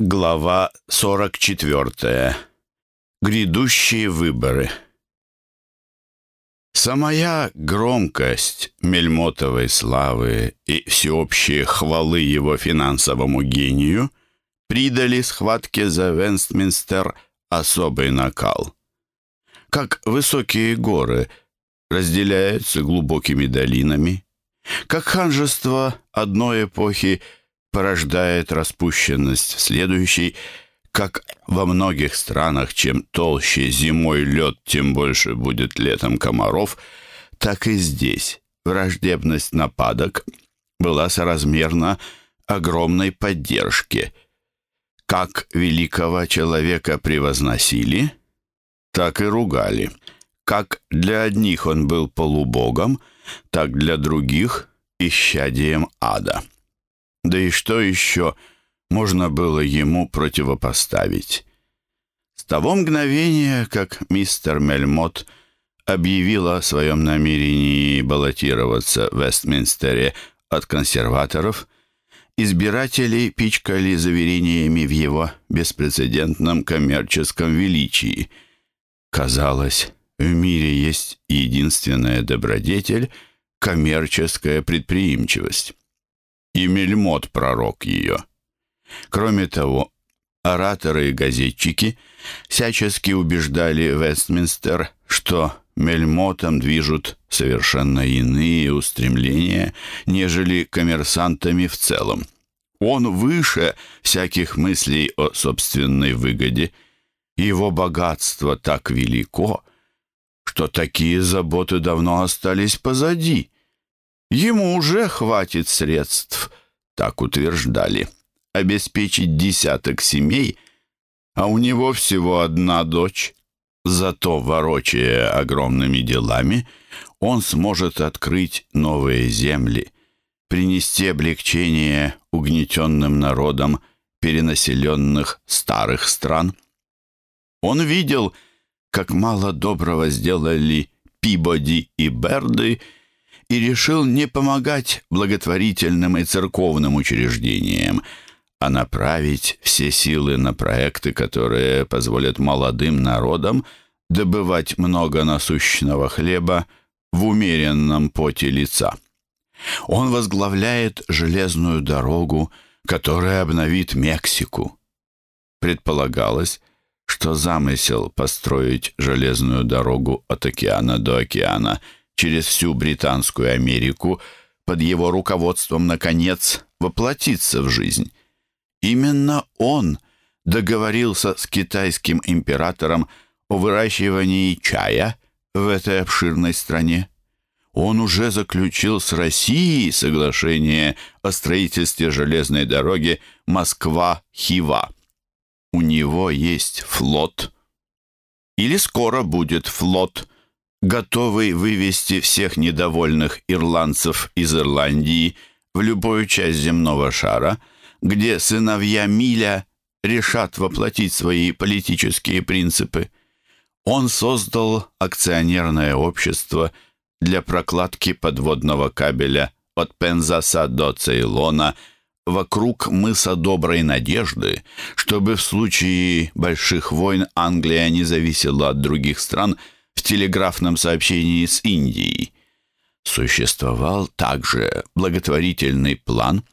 Глава 44. Грядущие выборы. Самая громкость Мельмотовой славы и всеобщие хвалы его финансовому гению придали схватке за Вестминстер особый накал. Как высокие горы разделяются глубокими долинами, как ханжество одной эпохи – порождает распущенность следующей, как во многих странах, чем толще зимой лед, тем больше будет летом комаров, так и здесь враждебность нападок была соразмерна огромной поддержке. Как великого человека превозносили, так и ругали. Как для одних он был полубогом, так для других — исчадием ада. Да и что еще можно было ему противопоставить? С того мгновения, как мистер Мельмот объявил о своем намерении баллотироваться в Вестминстере от консерваторов, избиратели пичкали заверениями в его беспрецедентном коммерческом величии. Казалось, в мире есть единственная добродетель — коммерческая предприимчивость и Мельмот пророк ее. Кроме того, ораторы и газетчики всячески убеждали Вестминстер, что Мельмотом движут совершенно иные устремления, нежели коммерсантами в целом. Он выше всяких мыслей о собственной выгоде. Его богатство так велико, что такие заботы давно остались позади. Ему уже хватит средств, так утверждали, обеспечить десяток семей, а у него всего одна дочь. Зато, ворочая огромными делами, он сможет открыть новые земли, принести облегчение угнетенным народам перенаселенных старых стран. Он видел, как мало доброго сделали Пибоди и Берды, и решил не помогать благотворительным и церковным учреждениям, а направить все силы на проекты, которые позволят молодым народам добывать много насущного хлеба в умеренном поте лица. Он возглавляет железную дорогу, которая обновит Мексику. Предполагалось, что замысел построить железную дорогу от океана до океана – через всю Британскую Америку под его руководством, наконец, воплотиться в жизнь. Именно он договорился с китайским императором о выращивании чая в этой обширной стране. Он уже заключил с Россией соглашение о строительстве железной дороги Москва-Хива. У него есть флот. Или скоро будет флот – готовый вывести всех недовольных ирландцев из Ирландии в любую часть земного шара, где сыновья Миля решат воплотить свои политические принципы. Он создал акционерное общество для прокладки подводного кабеля от Пензаса до Цейлона вокруг мыса Доброй Надежды, чтобы в случае больших войн Англия не зависела от других стран – в телеграфном сообщении с Индией. Существовал также благотворительный план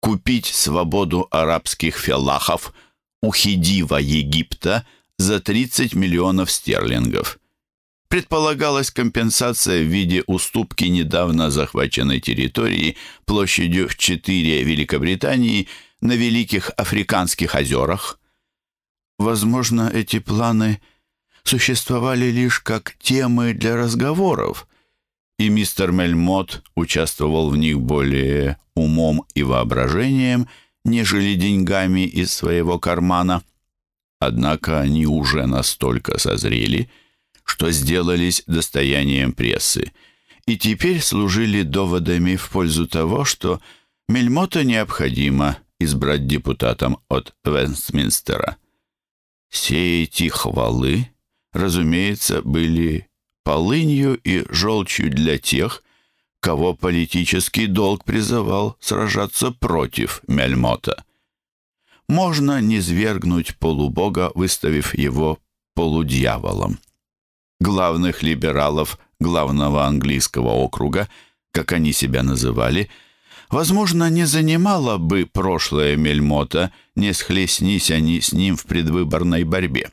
купить свободу арабских фелахов у Хидива Египта за 30 миллионов стерлингов. Предполагалась компенсация в виде уступки недавно захваченной территории площадью в 4 Великобритании на Великих Африканских озерах. Возможно, эти планы – существовали лишь как темы для разговоров, и мистер Мельмот участвовал в них более умом и воображением, нежели деньгами из своего кармана. Однако они уже настолько созрели, что сделались достоянием прессы, и теперь служили доводами в пользу того, что Мельмота необходимо избрать депутатом от Вестминстера. Все эти хвалы разумеется, были полынью и желчью для тех, кого политический долг призывал сражаться против Мельмота. можно низвергнуть полубога, выставив его полудьяволом. Главных либералов главного английского округа, как они себя называли, возможно, не занимало бы прошлое Мельмота, не схлестнись они с ним в предвыборной борьбе.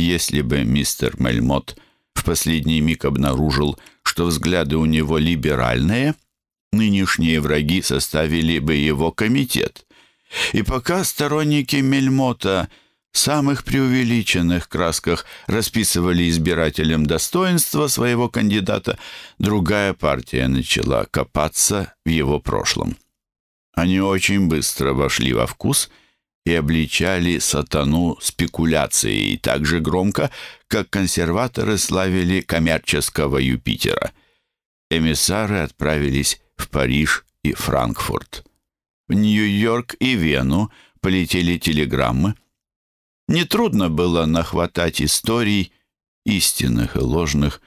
Если бы мистер Мельмот в последний миг обнаружил, что взгляды у него либеральные, нынешние враги составили бы его комитет. И пока сторонники Мельмота в самых преувеличенных красках расписывали избирателям достоинства своего кандидата, другая партия начала копаться в его прошлом. Они очень быстро вошли во вкус и обличали сатану спекуляцией так же громко, как консерваторы славили коммерческого Юпитера. Эмиссары отправились в Париж и Франкфурт. В Нью-Йорк и Вену полетели телеграммы. Нетрудно было нахватать историй, истинных и ложных,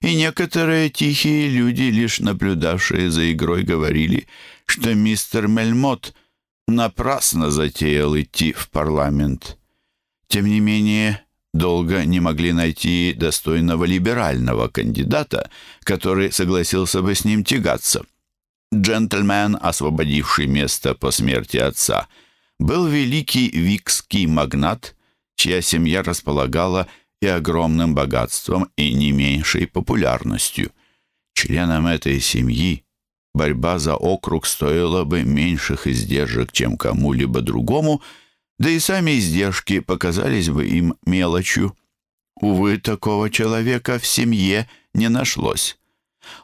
и некоторые тихие люди, лишь наблюдавшие за игрой, говорили, что мистер Мельмот напрасно затеял идти в парламент. Тем не менее, долго не могли найти достойного либерального кандидата, который согласился бы с ним тягаться. Джентльмен, освободивший место по смерти отца, был великий викский магнат, чья семья располагала и огромным богатством, и не меньшей популярностью. Членам этой семьи борьба за округ стоила бы меньших издержек, чем кому-либо другому, да и сами издержки показались бы им мелочью. Увы, такого человека в семье не нашлось.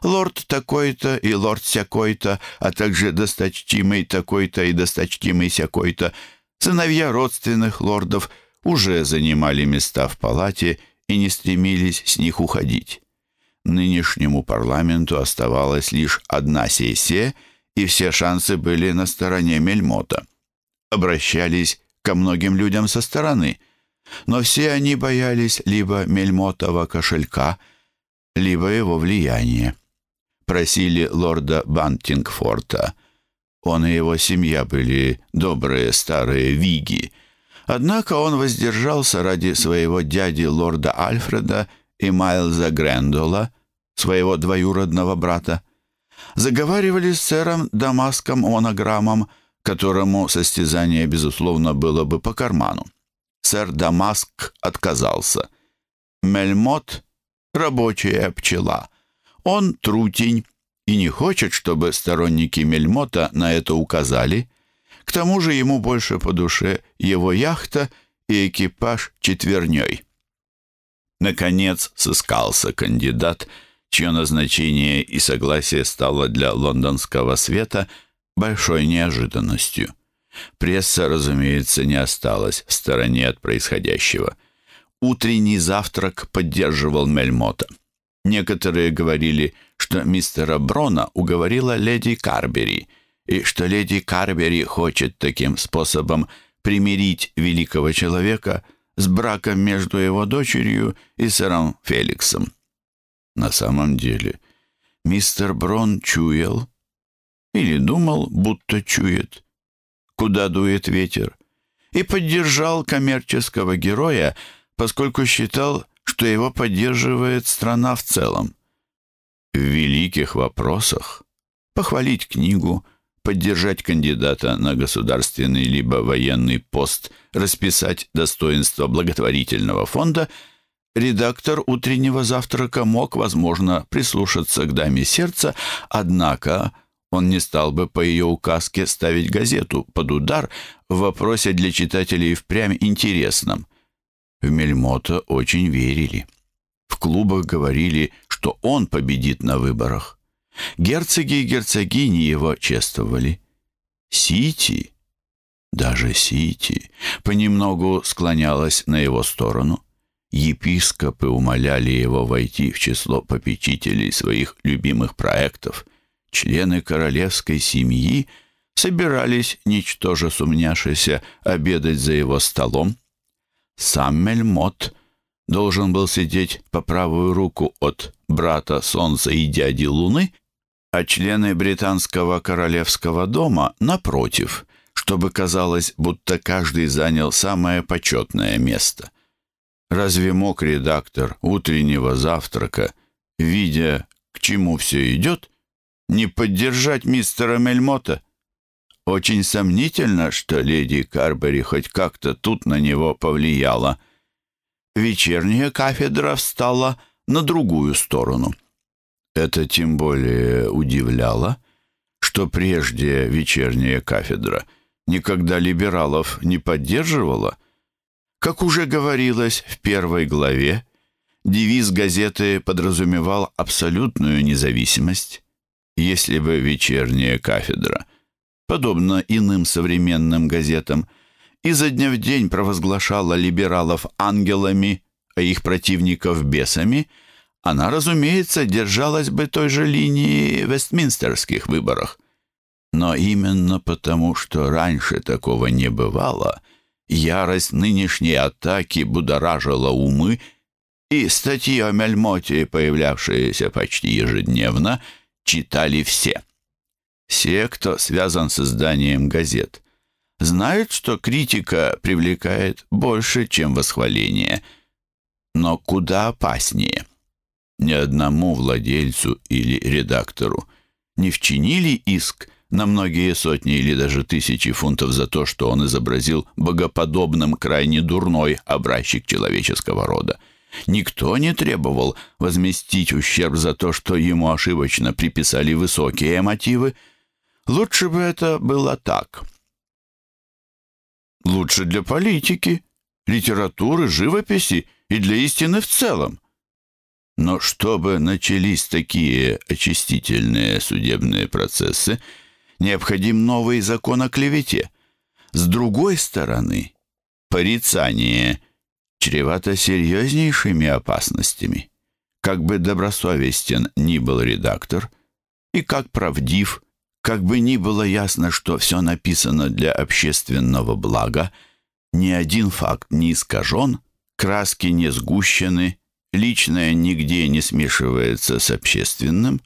Лорд такой-то и лорд сякой-то, а также досточтимый такой-то и досточтимый сякой-то, сыновья родственных лордов уже занимали места в палате и не стремились с них уходить. Нынешнему парламенту оставалась лишь одна сессия, и все шансы были на стороне Мельмота. Обращались ко многим людям со стороны, но все они боялись либо Мельмотова кошелька – либо его влияние. Просили лорда Бантингфорта. Он и его семья были добрые старые виги. Однако он воздержался ради своего дяди лорда Альфреда и Майлза Грендола, своего двоюродного брата. Заговаривали с сэром Дамаском Монограммом, которому состязание, безусловно, было бы по карману. Сэр Дамаск отказался. Мельмот рабочая пчела. Он трутень и не хочет, чтобы сторонники Мельмота на это указали. К тому же ему больше по душе его яхта и экипаж четверней. Наконец сыскался кандидат, чье назначение и согласие стало для лондонского света большой неожиданностью. Пресса, разумеется, не осталась в стороне от происходящего – Утренний завтрак поддерживал Мельмота. Некоторые говорили, что мистера Брона уговорила леди Карбери, и что леди Карбери хочет таким способом примирить великого человека с браком между его дочерью и сэром Феликсом. На самом деле, мистер Брон чуял, или думал, будто чует, куда дует ветер, и поддержал коммерческого героя, поскольку считал, что его поддерживает страна в целом. В великих вопросах похвалить книгу, поддержать кандидата на государственный либо военный пост, расписать достоинство благотворительного фонда, редактор утреннего завтрака мог, возможно, прислушаться к даме сердца, однако он не стал бы по ее указке ставить газету под удар в вопросе для читателей впрямь интересном – в Мельмота очень верили. В клубах говорили, что он победит на выборах. Герцоги и герцогини его чествовали. Сити, даже Сити, понемногу склонялась на его сторону. Епископы умоляли его войти в число попечителей своих любимых проектов. Члены королевской семьи собирались, ничтоже сумняшися, обедать за его столом. Сам Мельмот должен был сидеть по правую руку от брата Солнца и дяди Луны, а члены британского королевского дома напротив, чтобы казалось, будто каждый занял самое почетное место. Разве мог редактор утреннего завтрака, видя, к чему все идет, не поддержать мистера Мельмота? Очень сомнительно, что леди Карбери хоть как-то тут на него повлияла. Вечерняя кафедра встала на другую сторону. Это тем более удивляло, что прежде вечерняя кафедра никогда либералов не поддерживала. Как уже говорилось в первой главе, девиз газеты подразумевал абсолютную независимость. Если бы вечерняя кафедра – подобно иным современным газетам, изо дня в день провозглашала либералов ангелами, а их противников бесами, она, разумеется, держалась бы той же линии в вестминстерских выборах. Но именно потому, что раньше такого не бывало, ярость нынешней атаки будоражила умы, и статьи о Мельмоте, появлявшиеся почти ежедневно, читали все. Все, кто связан с изданием газет, знают, что критика привлекает больше, чем восхваление, но куда опаснее. Ни одному владельцу или редактору не вчинили иск на многие сотни или даже тысячи фунтов за то, что он изобразил богоподобным крайне дурной образчик человеческого рода. Никто не требовал возместить ущерб за то, что ему ошибочно приписали высокие мотивы, Лучше бы это было так. Лучше для политики, литературы, живописи и для истины в целом. Но чтобы начались такие очистительные судебные процессы, необходим новый закон о клевете. С другой стороны, порицание чревато серьезнейшими опасностями. Как бы добросовестен ни был редактор, и как правдив, как бы ни было ясно, что все написано для общественного блага, ни один факт не искажен, краски не сгущены, личное нигде не смешивается с общественным,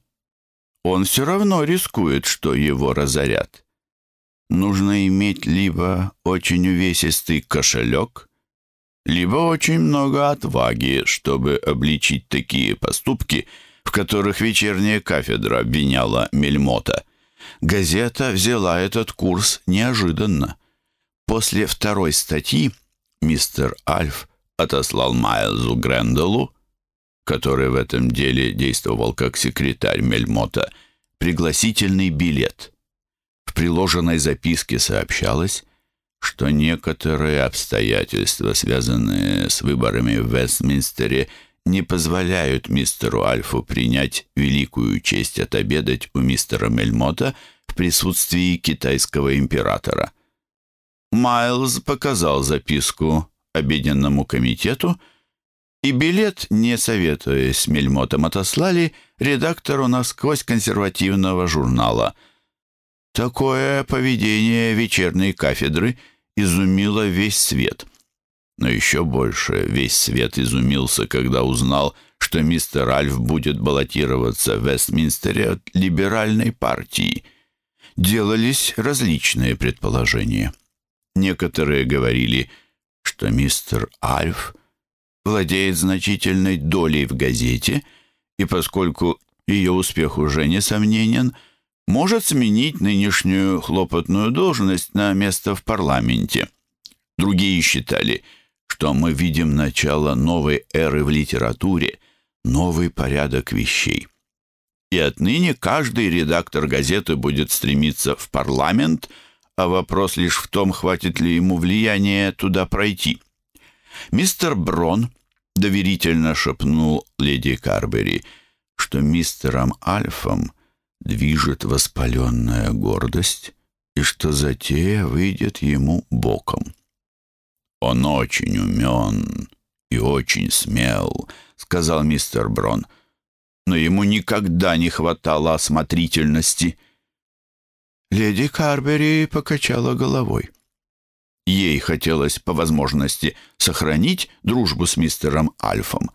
он все равно рискует, что его разорят. Нужно иметь либо очень увесистый кошелек, либо очень много отваги, чтобы обличить такие поступки, в которых вечерняя кафедра обвиняла Мельмота. Газета взяла этот курс неожиданно. После второй статьи мистер Альф отослал Майлзу Гренделу, который в этом деле действовал как секретарь Мельмота, пригласительный билет. В приложенной записке сообщалось, что некоторые обстоятельства, связанные с выборами в Вестминстере, не позволяют мистеру Альфу принять великую честь отобедать у мистера Мельмота в присутствии китайского императора. Майлз показал записку обеденному комитету, и билет, не советуясь с Мельмотом, отослали редактору насквозь консервативного журнала. Такое поведение вечерней кафедры изумило весь свет — но еще больше весь свет изумился, когда узнал, что мистер Альф будет баллотироваться в Вестминстере от либеральной партии. Делались различные предположения. Некоторые говорили, что мистер Альф владеет значительной долей в газете, и поскольку ее успех уже несомненен, может сменить нынешнюю хлопотную должность на место в парламенте. Другие считали – что мы видим начало новой эры в литературе, новый порядок вещей. И отныне каждый редактор газеты будет стремиться в парламент, а вопрос лишь в том, хватит ли ему влияния туда пройти. Мистер Брон доверительно шепнул леди Карбери, что мистером Альфом движет воспаленная гордость и что затея выйдет ему боком. «Он очень умен и очень смел», — сказал мистер Брон. «Но ему никогда не хватало осмотрительности». Леди Карбери покачала головой. Ей хотелось по возможности сохранить дружбу с мистером Альфом.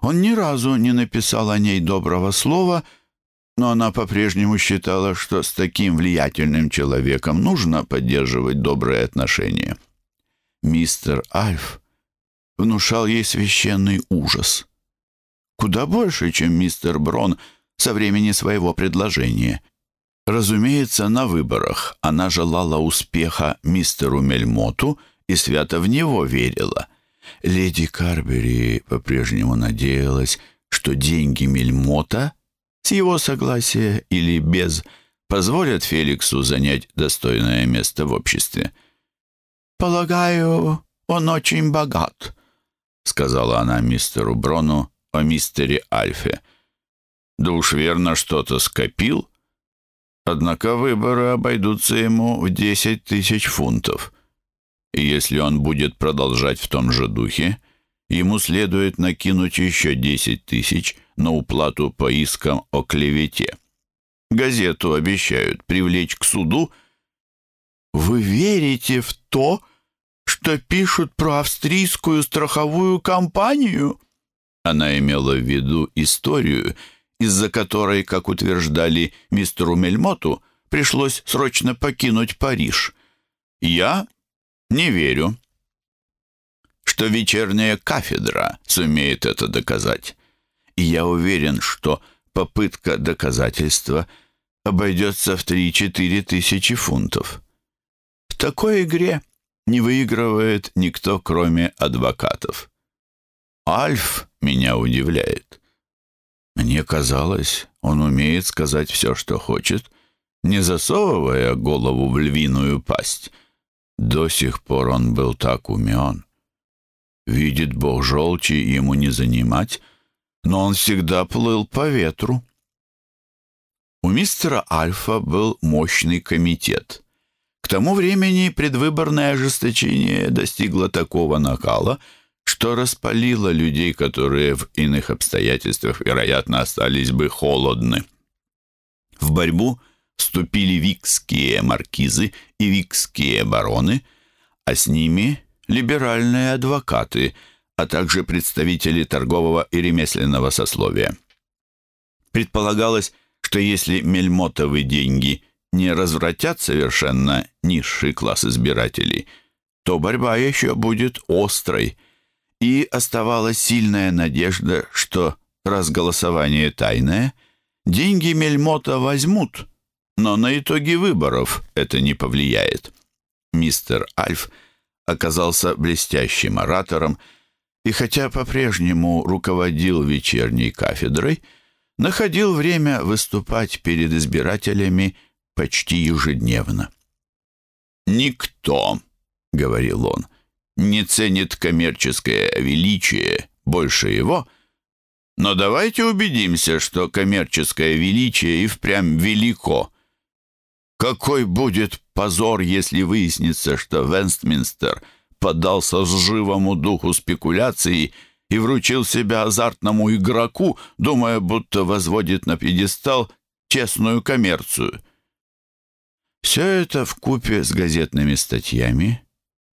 Он ни разу не написал о ней доброго слова, но она по-прежнему считала, что с таким влиятельным человеком нужно поддерживать добрые отношения. Мистер Альф внушал ей священный ужас. Куда больше, чем мистер Брон со времени своего предложения. Разумеется, на выборах она желала успеха мистеру Мельмоту и свято в него верила. Леди Карбери по-прежнему надеялась, что деньги Мельмота с его согласия или без позволят Феликсу занять достойное место в обществе. «Полагаю, он очень богат», — сказала она мистеру Брону о мистере Альфе. «Да уж верно, что-то скопил. Однако выборы обойдутся ему в десять тысяч фунтов. И если он будет продолжать в том же духе, ему следует накинуть еще десять тысяч на уплату по искам о клевете. Газету обещают привлечь к суду. Вы верите в то, что пишут про австрийскую страховую компанию? Она имела в виду историю, из-за которой, как утверждали мистеру Мельмоту, пришлось срочно покинуть Париж. Я не верю, что вечерняя кафедра сумеет это доказать и я уверен, что попытка доказательства обойдется в 3-4 тысячи фунтов. В такой игре не выигрывает никто, кроме адвокатов. Альф меня удивляет. Мне казалось, он умеет сказать все, что хочет, не засовывая голову в львиную пасть. До сих пор он был так умен. Видит Бог желчи, ему не занимать — но он всегда плыл по ветру. У мистера Альфа был мощный комитет. К тому времени предвыборное ожесточение достигло такого накала, что распалило людей, которые в иных обстоятельствах, вероятно, остались бы холодны. В борьбу вступили викские маркизы и викские бароны, а с ними либеральные адвокаты – а также представители торгового и ремесленного сословия. Предполагалось, что если мельмотовые деньги не развратят совершенно низший класс избирателей, то борьба еще будет острой, и оставалась сильная надежда, что, раз голосование тайное, деньги Мельмота возьмут, но на итоги выборов это не повлияет. Мистер Альф оказался блестящим оратором, и хотя по-прежнему руководил вечерней кафедрой, находил время выступать перед избирателями почти ежедневно. «Никто», — говорил он, — «не ценит коммерческое величие больше его, но давайте убедимся, что коммерческое величие и впрямь велико. Какой будет позор, если выяснится, что Вестминстер — поддался лживому духу спекуляции и вручил себя азартному игроку, думая, будто возводит на пьедестал честную коммерцию. Все это в купе с газетными статьями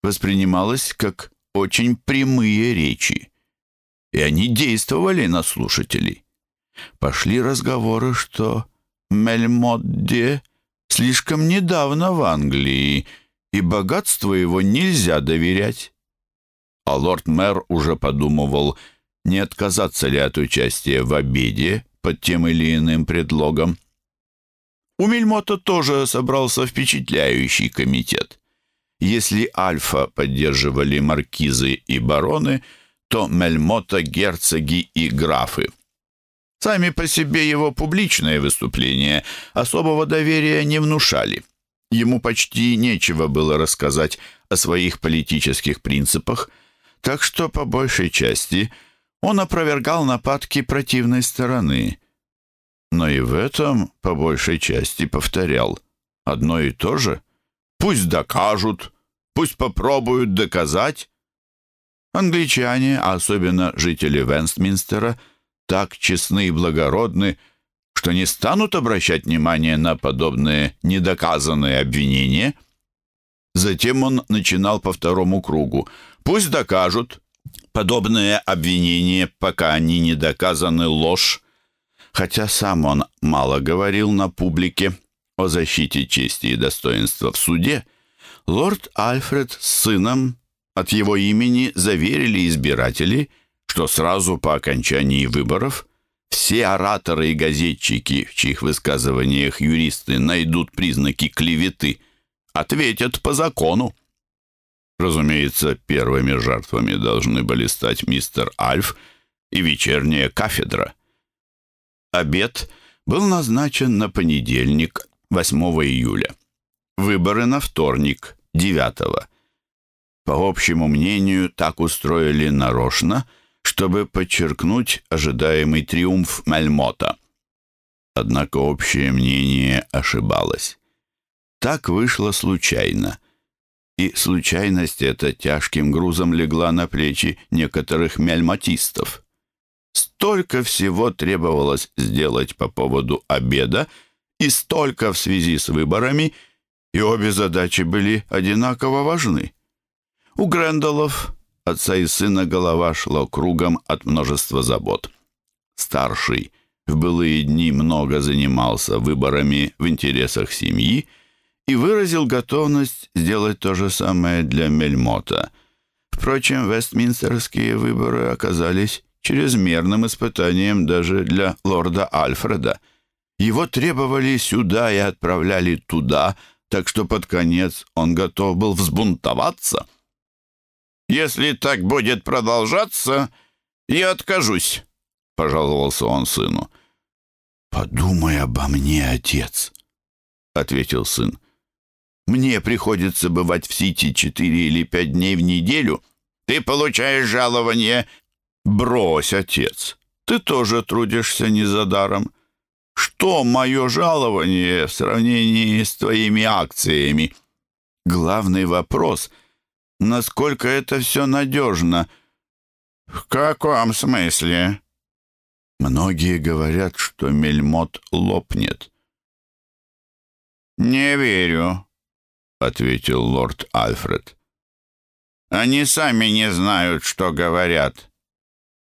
воспринималось как очень прямые речи, и они действовали на слушателей. Пошли разговоры, что Мельмодде слишком недавно в Англии — и богатству его нельзя доверять. А лорд-мэр уже подумывал, не отказаться ли от участия в обеде под тем или иным предлогом. У Мельмота тоже собрался впечатляющий комитет. Если Альфа поддерживали маркизы и бароны, то Мельмота — герцоги и графы. Сами по себе его публичные выступления особого доверия не внушали. Ему почти нечего было рассказать о своих политических принципах, так что, по большей части, он опровергал нападки противной стороны. Но и в этом, по большей части, повторял одно и то же. «Пусть докажут, пусть попробуют доказать». Англичане, особенно жители Вестминстера, так честны и благородны, что не станут обращать внимание на подобные недоказанные обвинения. Затем он начинал по второму кругу. «Пусть докажут. Подобные обвинения, пока они не доказаны, ложь. Хотя сам он мало говорил на публике о защите чести и достоинства в суде, лорд Альфред с сыном от его имени заверили избиратели, что сразу по окончании выборов все ораторы и газетчики, в чьих высказываниях юристы найдут признаки клеветы, ответят по закону. Разумеется, первыми жертвами должны были стать мистер Альф и вечерняя кафедра. Обед был назначен на понедельник, 8 июля. Выборы на вторник, 9 По общему мнению, так устроили нарочно, чтобы подчеркнуть ожидаемый триумф Мельмота. Однако общее мнение ошибалось. Так вышло случайно. И случайность эта тяжким грузом легла на плечи некоторых мельмотистов. Столько всего требовалось сделать по поводу обеда, и столько в связи с выборами, и обе задачи были одинаково важны. У Грендолов, отца и сына, голова шла кругом от множества забот. Старший в былые дни много занимался выборами в интересах семьи, и выразил готовность сделать то же самое для Мельмота. Впрочем, вестминстерские выборы оказались чрезмерным испытанием даже для лорда Альфреда. Его требовали сюда и отправляли туда, так что под конец он готов был взбунтоваться. «Если так будет продолжаться, я откажусь», — пожаловался он сыну. «Подумай обо мне, отец», — ответил сын. Мне приходится бывать в Сити четыре или пять дней в неделю. Ты получаешь жалование. Брось, отец, ты тоже трудишься не за даром. Что мое жалование в сравнении с твоими акциями? Главный вопрос — насколько это все надежно? В каком смысле? Многие говорят, что мельмот лопнет. «Не верю», ответил лорд Альфред. «Они сами не знают, что говорят.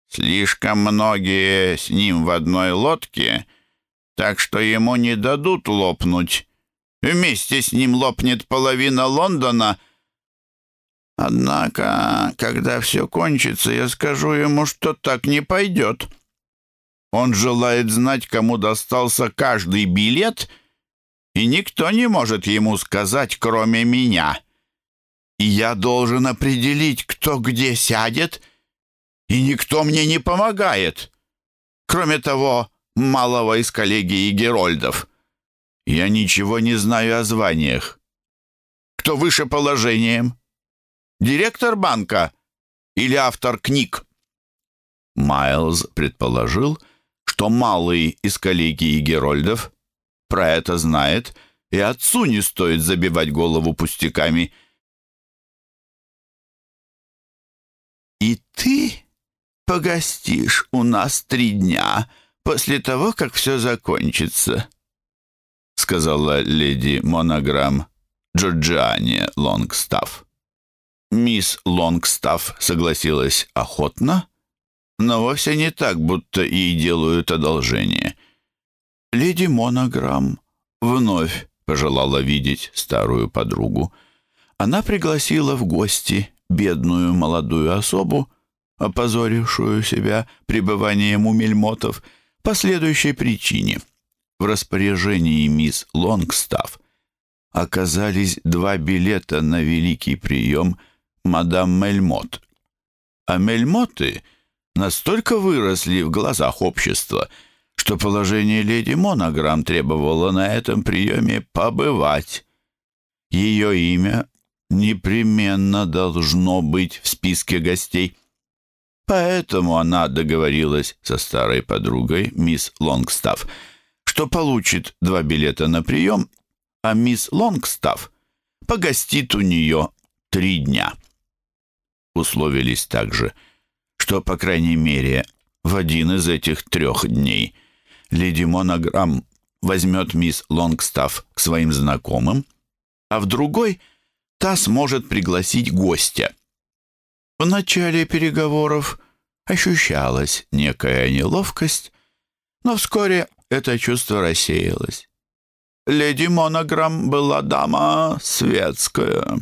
Слишком многие с ним в одной лодке, так что ему не дадут лопнуть. Вместе с ним лопнет половина Лондона. Однако, когда все кончится, я скажу ему, что так не пойдет. Он желает знать, кому достался каждый билет — и никто не может ему сказать, кроме меня. И я должен определить, кто где сядет, и никто мне не помогает. Кроме того, малого из коллегии Герольдов. Я ничего не знаю о званиях. Кто выше положением? Директор банка или автор книг? Майлз предположил, что малый из коллегии Герольдов про это знает, и отцу не стоит забивать голову пустяками. «И ты погостишь у нас три дня после того, как все закончится», сказала леди Монограмм Джорджиане Лонгстафф. Мисс Лонгстафф согласилась охотно, но вовсе не так, будто ей делают одолжение. Леди Монограмм вновь пожелала видеть старую подругу. Она пригласила в гости бедную молодую особу, опозорившую себя пребыванием у мельмотов, по следующей причине. В распоряжении мисс Лонгстафф оказались два билета на великий прием мадам Мельмот. А Мельмоты настолько выросли в глазах общества — что положение леди Монограмм требовало на этом приеме побывать. Ее имя непременно должно быть в списке гостей. Поэтому она договорилась со старой подругой, мисс Лонгстафф, что получит два билета на прием, а мисс Лонгстафф погостит у нее три дня. Условились также, что, по крайней мере, в один из этих трех дней – леди Монограмм возьмет мисс Лонгстафф к своим знакомым, а в другой та сможет пригласить гостя. В начале переговоров ощущалась некая неловкость, Но вскоре это чувство рассеялось. Леди Монограмм была дама светская.